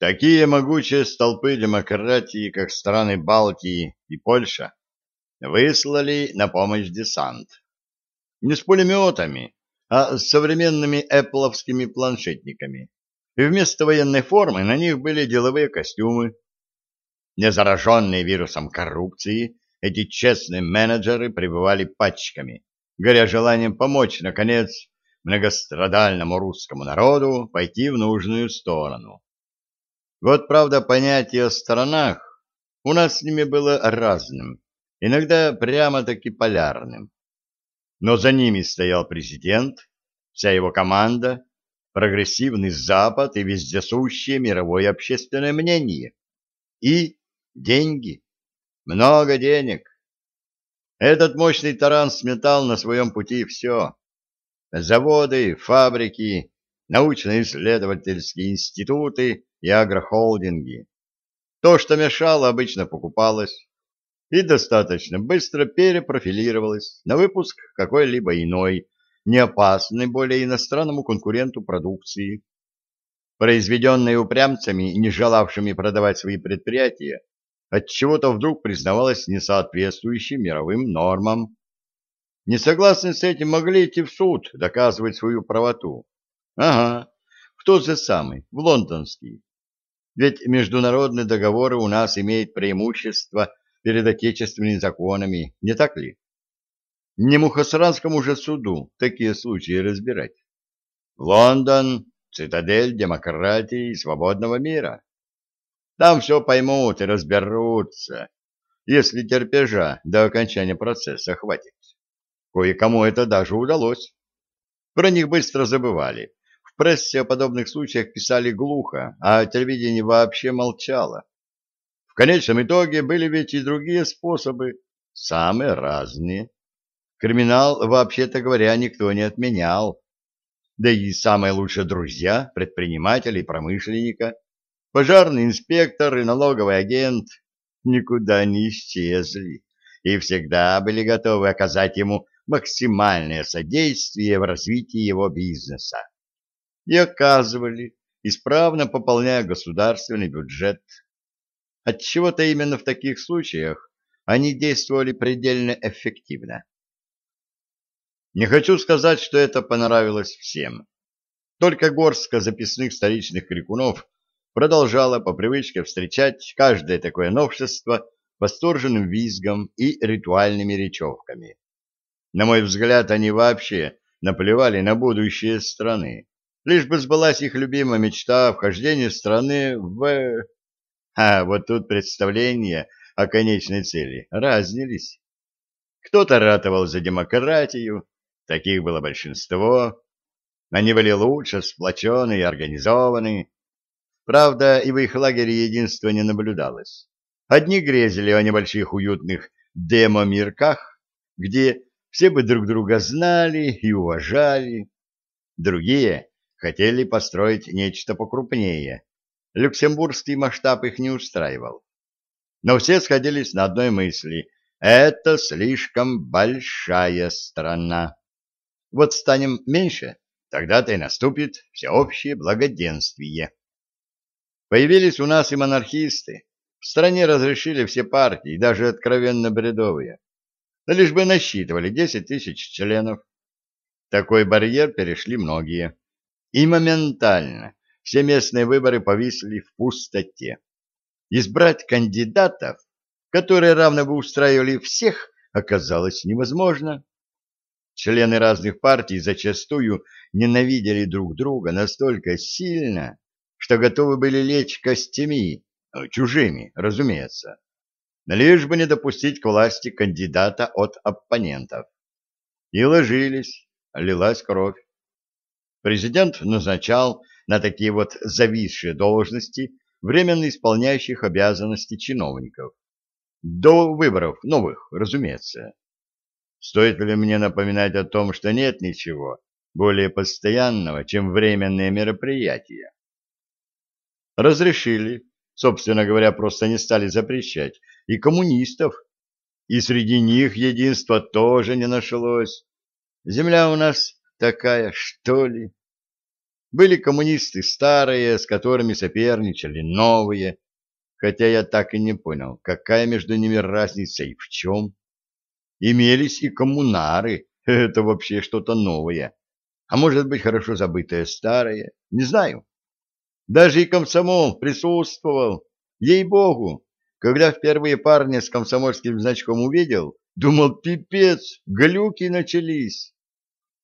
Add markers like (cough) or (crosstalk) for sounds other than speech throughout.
Такие могучие столпы демократии, как страны Балтии и Польша, выслали на помощь десант. Не с пулеметами, а с современными эппловскими планшетниками. И вместо военной формы на них были деловые костюмы. Не зараженные вирусом коррупции, эти честные менеджеры пребывали пачками, горя желанием помочь, наконец, многострадальному русскому народу пойти в нужную сторону. Вот, правда, понятие о сторонах у нас с ними было разным, иногда прямо-таки полярным. Но за ними стоял президент, вся его команда, прогрессивный Запад и вездесущее мировое общественное мнение. И деньги. Много денег. Этот мощный таран сметал на своем пути все. Заводы, фабрики, научно-исследовательские институты и агрохолдинги. То, что мешало, обычно покупалось и достаточно быстро перепрофилировалось на выпуск какой-либо иной, не опасной более иностранному конкуренту продукции. Произведенные упрямцами, не желавшими продавать свои предприятия, от чего то вдруг признавалось несоответствующей мировым нормам. Несогласные с этим могли идти в суд, доказывать свою правоту. Ага, в тот же самый, в лондонский. Ведь международные договоры у нас имеют преимущество перед отечественными законами, не так ли? Не мухосранскому же суду такие случаи разбирать. Лондон — цитадель демократии и свободного мира. Там все поймут и разберутся, если терпежа до окончания процесса хватит. Кое-кому это даже удалось. Про них быстро забывали. Прессе о подобных случаях писали глухо, а телевидение вообще молчало. В конечном итоге были ведь и другие способы, самые разные. Криминал, вообще-то говоря, никто не отменял. Да и самые лучшие друзья предпринимателя и промышленника, пожарный инспектор и налоговый агент никуда не исчезли и всегда были готовы оказать ему максимальное содействие в развитии его бизнеса. И оказывали, исправно пополняя государственный бюджет. Отчего-то именно в таких случаях они действовали предельно эффективно. Не хочу сказать, что это понравилось всем. Только горстка записных столичных крикунов продолжала по привычке встречать каждое такое новшество восторженным визгом и ритуальными речевками. На мой взгляд, они вообще наплевали на будущее страны, лишь бы сбылась их любимая мечта о вхождении страны в... А вот тут представления о конечной цели разнились. Кто-то ратовал за демократию, Таких было большинство. Они были лучше сплочены и организованы. Правда, и в их лагере единства не наблюдалось. Одни грезили о небольших уютных демо-мирках, где все бы друг друга знали и уважали. Другие хотели построить нечто покрупнее. Люксембургский масштаб их не устраивал. Но все сходились на одной мысли — это слишком большая страна. Вот станем меньше, тогда-то и наступит всеобщее благоденствие. Появились у нас и монархисты. В стране разрешили все партии, даже откровенно бредовые. Лишь бы насчитывали 10 тысяч членов. Такой барьер перешли многие. И моментально все местные выборы повисли в пустоте. Избрать кандидатов, которые равно бы устраивали всех, оказалось невозможно. Члены разных партий зачастую ненавидели друг друга настолько сильно, что готовы были лечь костями, э, чужими, разумеется, лишь бы не допустить к власти кандидата от оппонентов. И ложились, лилась кровь. Президент назначал на такие вот зависшие должности временно исполняющих обязанности чиновников. До выборов новых, разумеется. Стоит ли мне напоминать о том, что нет ничего более постоянного, чем временные мероприятия? Разрешили, собственно говоря, просто не стали запрещать, и коммунистов, и среди них единства тоже не нашлось. Земля у нас такая, что ли? Были коммунисты старые, с которыми соперничали новые, хотя я так и не понял, какая между ними разница и в чем. Имелись и коммунары, (laughs) это вообще что-то новое, а может быть хорошо забытое старое, не знаю. Даже и комсомол присутствовал, ей-богу, когда впервые парня с комсомольским значком увидел, думал, пипец, глюки начались.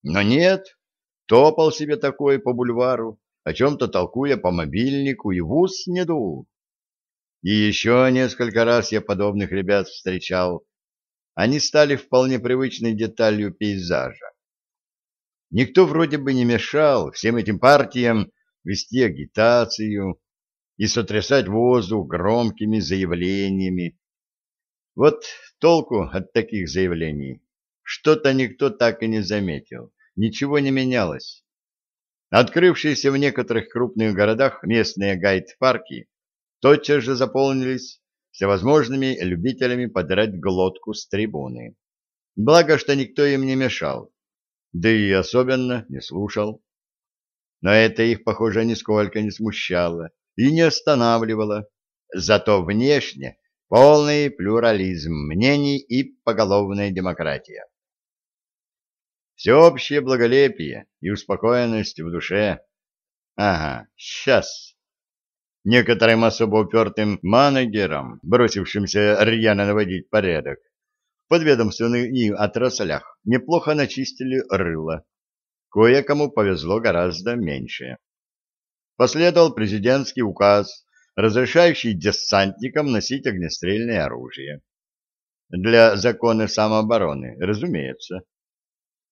Но нет, топал себе такой по бульвару, о чем-то толкуя по мобильнику и в ус не дул. И еще несколько раз я подобных ребят встречал. Они стали вполне привычной деталью пейзажа. Никто вроде бы не мешал всем этим партиям вести агитацию и сотрясать воздух громкими заявлениями. Вот толку от таких заявлений. Что-то никто так и не заметил ничего не менялось. Открывшиеся в некоторых крупных городах местные гайд-парки тотчас же заполнились всевозможными любителями подрать глотку с трибуны. Благо, что никто им не мешал, да и особенно не слушал. Но это их, похоже, нисколько не смущало и не останавливало. Зато внешне полный плюрализм мнений и поголовная демократия всеобщее благолепие и успокоенность в душе. Ага, сейчас. Некоторым особо упертым манагерам, бросившимся рьяно наводить порядок, в подведомственных им отраслях неплохо начистили рыло. Кое-кому повезло гораздо меньше. Последовал президентский указ, разрешающий десантникам носить огнестрельное оружие. Для закона самообороны, разумеется.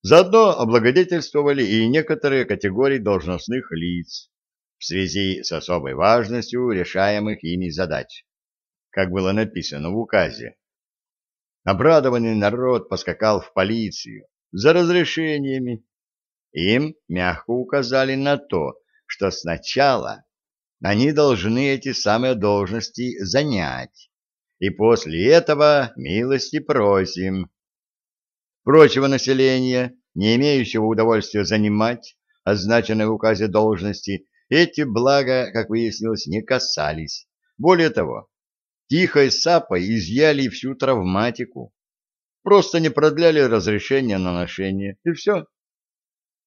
Заодно облагодетельствовали и некоторые категории должностных лиц в связи с особой важностью решаемых ими задач, как было написано в указе. Обрадованный народ поскакал в полицию за разрешениями. Им мягко указали на то, что сначала они должны эти самые должности занять, и после этого милости просим прочего населения, не имеющего удовольствия занимать означенные в указе должности, эти блага, как выяснилось, не касались. Более того, тихой сапой изъяли всю травматику. Просто не продляли разрешение на ношение, и все.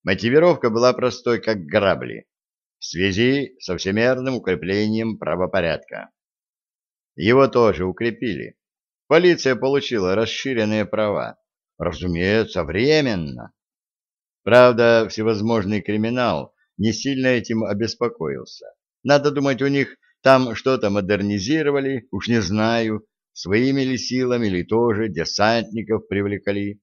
Мотивировка была простой, как грабли, в связи со всемерным укреплением правопорядка. Его тоже укрепили. Полиция получила расширенные права Разумеется, временно. Правда, всевозможный криминал не сильно этим обеспокоился. Надо думать, у них там что-то модернизировали, уж не знаю, своими ли силами или тоже десантников привлекали.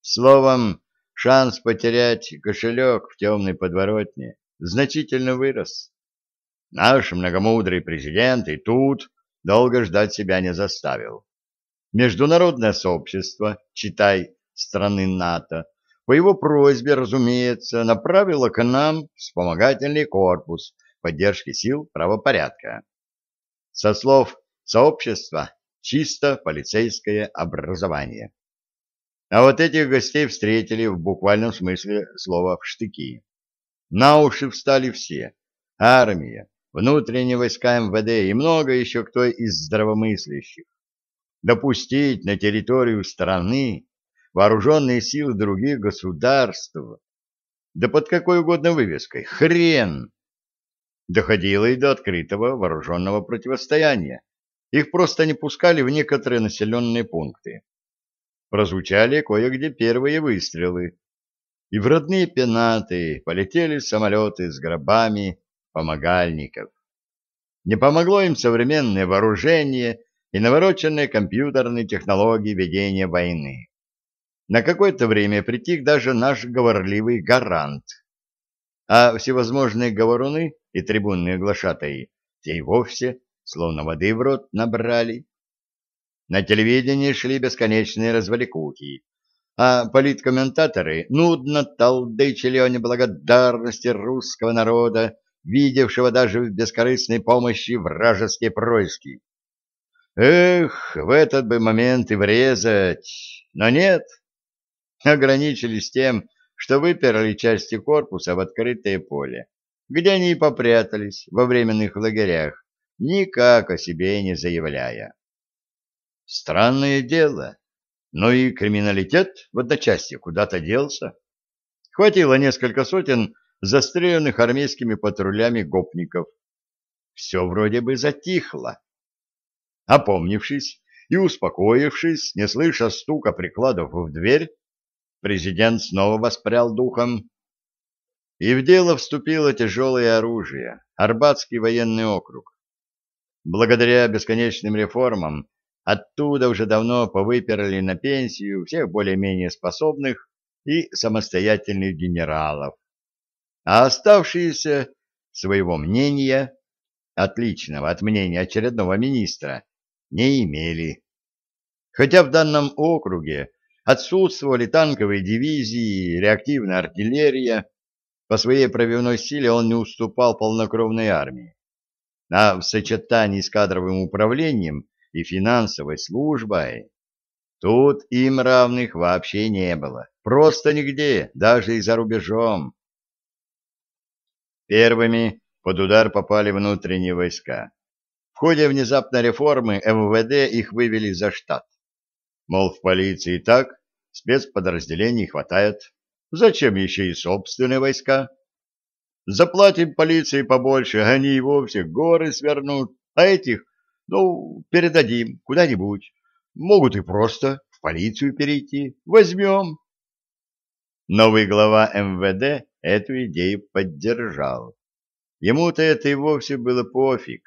Словом, шанс потерять кошелек в темной подворотне значительно вырос. Наш многомудрый президент и тут долго ждать себя не заставил. Международное сообщество, читай, страны НАТО, по его просьбе, разумеется, направило к нам вспомогательный корпус поддержки сил правопорядка. Со слов сообщества, чисто полицейское образование. А вот этих гостей встретили в буквальном смысле слова в штыки. На уши встали все. Армия, внутренние войска МВД и много еще кто из здравомыслящих допустить на территорию страны вооруженные силы других государств. Да под какой угодно вывеской. Хрен! Доходило и до открытого вооруженного противостояния. Их просто не пускали в некоторые населенные пункты. Прозвучали кое-где первые выстрелы. И в родные пенаты полетели самолеты с гробами помогальников. Не помогло им современное вооружение и навороченные компьютерные технологии ведения войны. На какое-то время притих даже наш говорливый гарант. А всевозможные говоруны и трибунные глашатаи те и вовсе словно воды в рот набрали. На телевидении шли бесконечные разваликухи, а политкомментаторы нудно толдычили о неблагодарности русского народа, видевшего даже в бескорыстной помощи вражеские происки. Эх, в этот бы момент и врезать, но нет. Ограничились тем, что выперли части корпуса в открытое поле, где они и попрятались во временных лагерях, никак о себе не заявляя. Странное дело, но и криминалитет в одночасье куда-то делся. Хватило несколько сотен застреленных армейскими патрулями гопников. Все вроде бы затихло. Опомнившись и успокоившись, не слыша стука прикладов в дверь, президент снова воспрял духом. И в дело вступило тяжелое оружие, Арбатский военный округ. Благодаря бесконечным реформам оттуда уже давно повыперли на пенсию всех более-менее способных и самостоятельных генералов, а оставшиеся своего мнения, отличного от мнения очередного министра, не имели. Хотя в данном округе отсутствовали танковые дивизии, реактивная артиллерия, по своей пробивной силе он не уступал полнокровной армии. А в сочетании с кадровым управлением и финансовой службой тут им равных вообще не было. Просто нигде, даже и за рубежом. Первыми под удар попали внутренние войска. В ходе внезапной реформы МВД их вывели за штат. Мол, в полиции и так спецподразделений хватает. Зачем еще и собственные войска? Заплатим полиции побольше, они и вовсе горы свернут, а этих, ну, передадим куда-нибудь. Могут и просто в полицию перейти. Возьмем. Новый глава МВД эту идею поддержал. Ему-то это и вовсе было пофиг.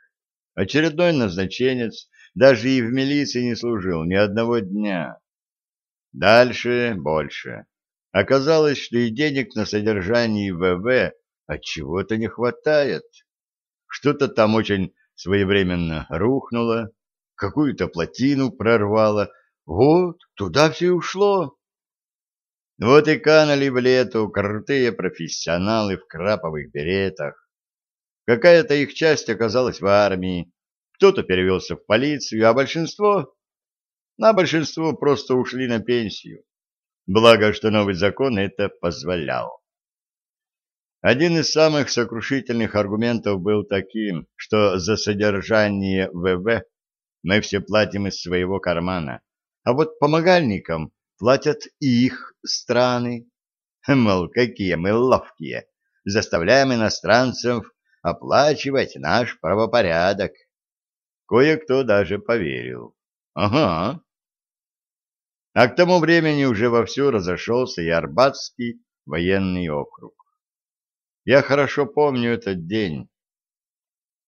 Очередной назначенец даже и в милиции не служил ни одного дня. Дальше больше. Оказалось, что и денег на содержание ВВ от чего-то не хватает. Что-то там очень своевременно рухнуло, какую-то плотину прорвало. Вот, туда все ушло. Вот и канали в лету крутые профессионалы в краповых беретах. Какая-то их часть оказалась в армии, кто-то перевелся в полицию, а большинство... На большинство просто ушли на пенсию. Благо, что новый закон это позволял. Один из самых сокрушительных аргументов был таким, что за содержание ВВ мы все платим из своего кармана, а вот помогальникам платят их страны. Мол, какие мы ловкие, заставляем иностранцев оплачивать наш правопорядок. Кое-кто даже поверил. Ага. А к тому времени уже вовсю разошелся и Арбатский военный округ. Я хорошо помню этот день,